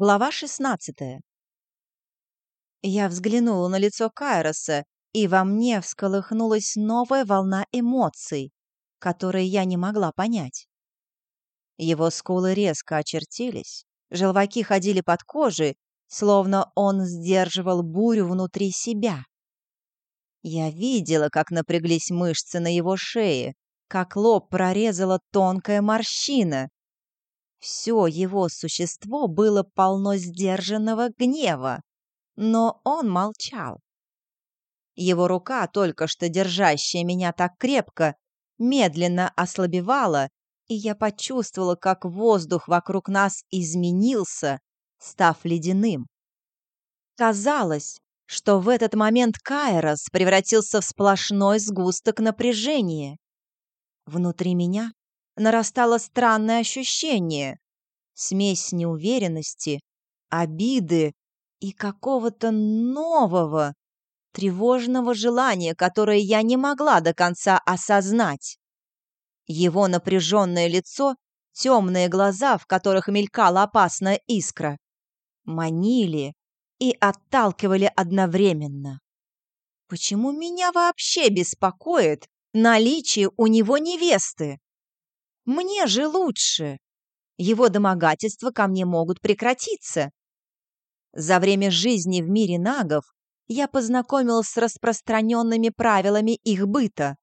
Глава 16. Я взглянула на лицо Кайроса, и во мне всколыхнулась новая волна эмоций, которые я не могла понять. Его скулы резко очертились, желваки ходили под кожей, словно он сдерживал бурю внутри себя. Я видела, как напряглись мышцы на его шее, как лоб прорезала тонкая морщина, все его существо было полно сдержанного гнева, но он молчал. Его рука, только что держащая меня так крепко, медленно ослабевала, и я почувствовала, как воздух вокруг нас изменился, став ледяным. Казалось, что в этот момент Кайрос превратился в сплошной сгусток напряжения. Внутри меня нарастало странное ощущение. Смесь неуверенности, обиды и какого-то нового, тревожного желания, которое я не могла до конца осознать. Его напряженное лицо, темные глаза, в которых мелькала опасная искра, манили и отталкивали одновременно. Почему меня вообще беспокоит наличие у него невесты? Мне же лучше. Его домогательства ко мне могут прекратиться. За время жизни в мире нагов я познакомилась с распространенными правилами их быта.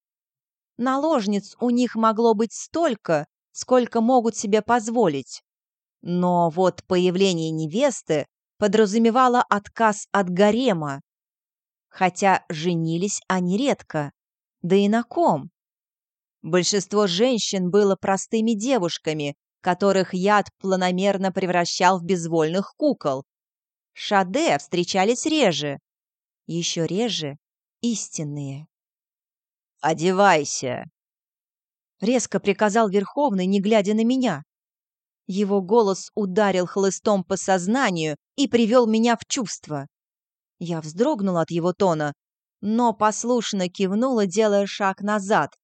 Наложниц у них могло быть столько, сколько могут себе позволить. Но вот появление невесты подразумевало отказ от гарема. Хотя женились они редко. Да и на ком? Большинство женщин было простыми девушками, которых яд планомерно превращал в безвольных кукол. Шаде встречались реже. Еще реже истинные. «Одевайся!» Резко приказал Верховный, не глядя на меня. Его голос ударил хлыстом по сознанию и привел меня в чувство. Я вздрогнула от его тона, но послушно кивнула, делая шаг назад,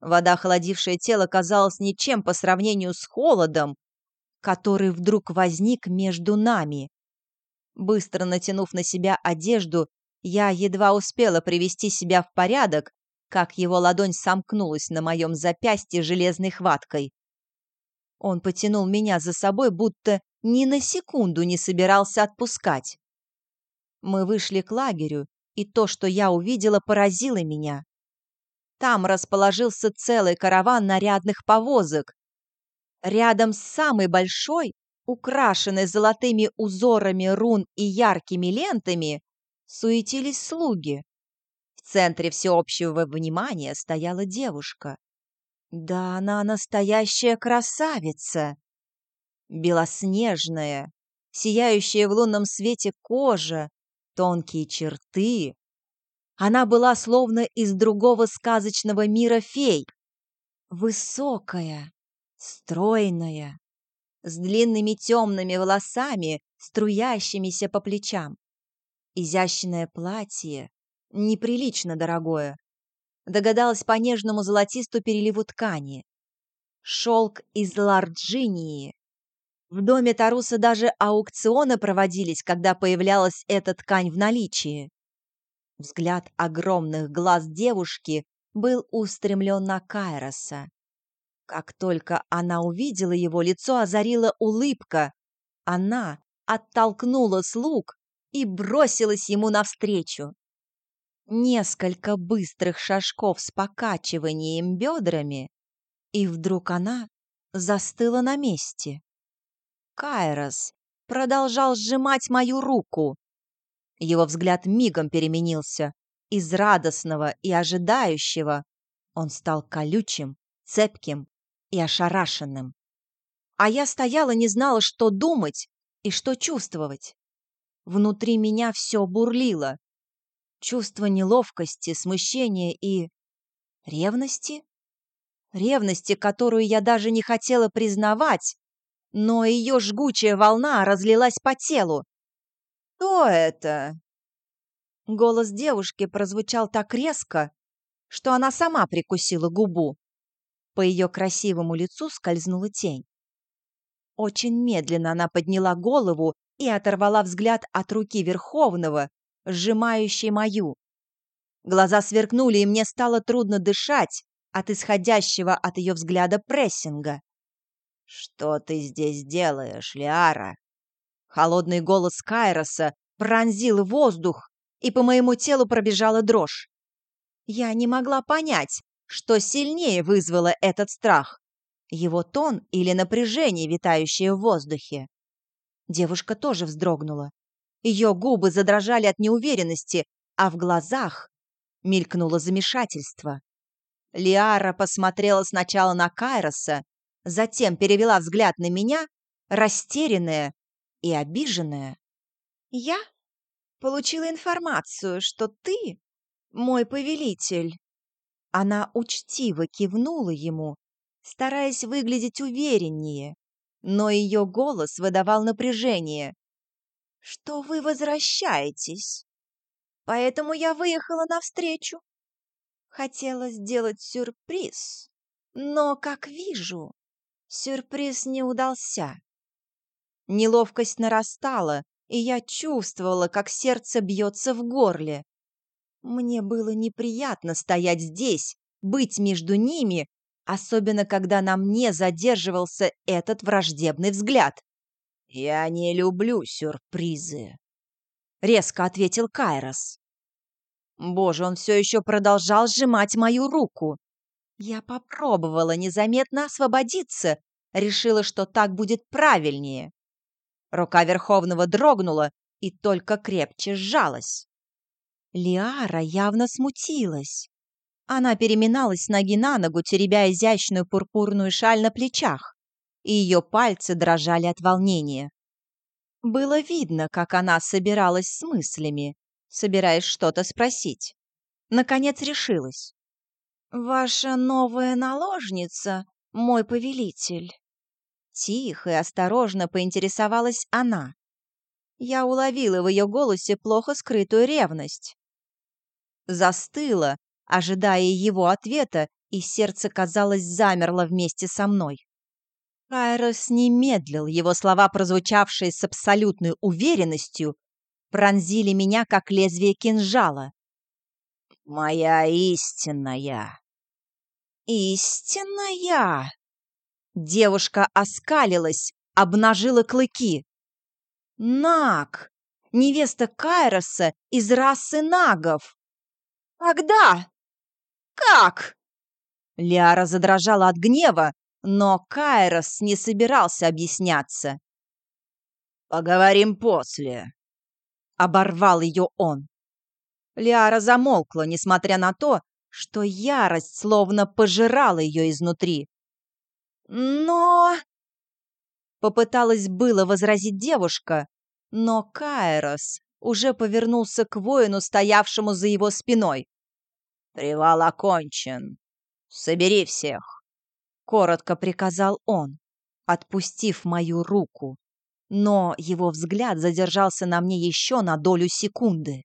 Вода, холодившая тело, казалась ничем по сравнению с холодом, который вдруг возник между нами. Быстро натянув на себя одежду, я едва успела привести себя в порядок, как его ладонь сомкнулась на моем запястье железной хваткой. Он потянул меня за собой, будто ни на секунду не собирался отпускать. Мы вышли к лагерю, и то, что я увидела, поразило меня. Там расположился целый караван нарядных повозок. Рядом с самой большой, украшенной золотыми узорами рун и яркими лентами, суетились слуги. В центре всеобщего внимания стояла девушка. Да она настоящая красавица! Белоснежная, сияющая в лунном свете кожа, тонкие черты, она была словно из другого сказочного мира фей. Высокая, стройная, с длинными темными волосами, струящимися по плечам. Изящное платье, неприлично дорогое. Догадалась по нежному золотисту переливу ткани. Шелк из Ларджинии. В доме Таруса даже аукционы проводились, когда появлялась эта ткань в наличии. Взгляд огромных глаз девушки был устремлен на Кайроса. Как только она увидела его, лицо озарила улыбка. Она оттолкнула слуг и бросилась ему навстречу. Несколько быстрых шажков с покачиванием бедрами, и вдруг она застыла на месте. Кайрос продолжал сжимать мою руку, его взгляд мигом переменился. Из радостного и ожидающего он стал колючим, цепким и ошарашенным. А я стояла, не знала, что думать и что чувствовать. Внутри меня все бурлило. Чувство неловкости, смущения и... ревности? Ревности, которую я даже не хотела признавать, но ее жгучая волна разлилась по телу, «Кто это?» Голос девушки прозвучал так резко, что она сама прикусила губу. По ее красивому лицу скользнула тень. Очень медленно она подняла голову и оторвала взгляд от руки Верховного, сжимающей мою. Глаза сверкнули, и мне стало трудно дышать от исходящего от ее взгляда прессинга. «Что ты здесь делаешь, Лиара?» Холодный голос Кайроса пронзил воздух, и по моему телу пробежала дрожь. Я не могла понять, что сильнее вызвало этот страх. Его тон или напряжение, витающее в воздухе. Девушка тоже вздрогнула. Ее губы задрожали от неуверенности, а в глазах мелькнуло замешательство. Лиара посмотрела сначала на Кайроса, затем перевела взгляд на меня, растерянная и обиженная. «Я получила информацию, что ты мой повелитель». Она учтиво кивнула ему, стараясь выглядеть увереннее, но ее голос выдавал напряжение. «Что вы возвращаетесь? Поэтому я выехала навстречу. Хотела сделать сюрприз, но, как вижу, Сюрприз не удался. Неловкость нарастала, и я чувствовала, как сердце бьется в горле. Мне было неприятно стоять здесь, быть между ними, особенно когда на мне задерживался этот враждебный взгляд. «Я не люблю сюрпризы», — резко ответил Кайрос. Боже, он все еще продолжал сжимать мою руку. Я попробовала незаметно освободиться, решила, что так будет правильнее. Рука Верховного дрогнула и только крепче сжалась. Лиара явно смутилась. Она переминалась с ноги на ногу, теребя изящную пурпурную шаль на плечах, и ее пальцы дрожали от волнения. Было видно, как она собиралась с мыслями, собираясь что-то спросить. Наконец решилась. «Ваша новая наложница, мой повелитель». Тихо и осторожно поинтересовалась она. Я уловила в ее голосе плохо скрытую ревность. Застыла, ожидая его ответа, и сердце, казалось, замерло вместе со мной. Кайрос не медлил, его слова, прозвучавшие с абсолютной уверенностью, пронзили меня, как лезвие кинжала. «Моя истинная!» «Истинная!» Девушка оскалилась, обнажила клыки. «Наг! Невеста Кайроса из расы нагов!» «Когда? Как?» Лиара задрожала от гнева, но Кайрос не собирался объясняться. «Поговорим после», — оборвал ее он. Лиара замолкла, несмотря на то, что ярость словно пожирала ее изнутри. «Но...» Попыталась было возразить девушка, но Кайрос уже повернулся к воину, стоявшему за его спиной. «Привал окончен. Собери всех!» Коротко приказал он, отпустив мою руку. Но его взгляд задержался на мне еще на долю секунды.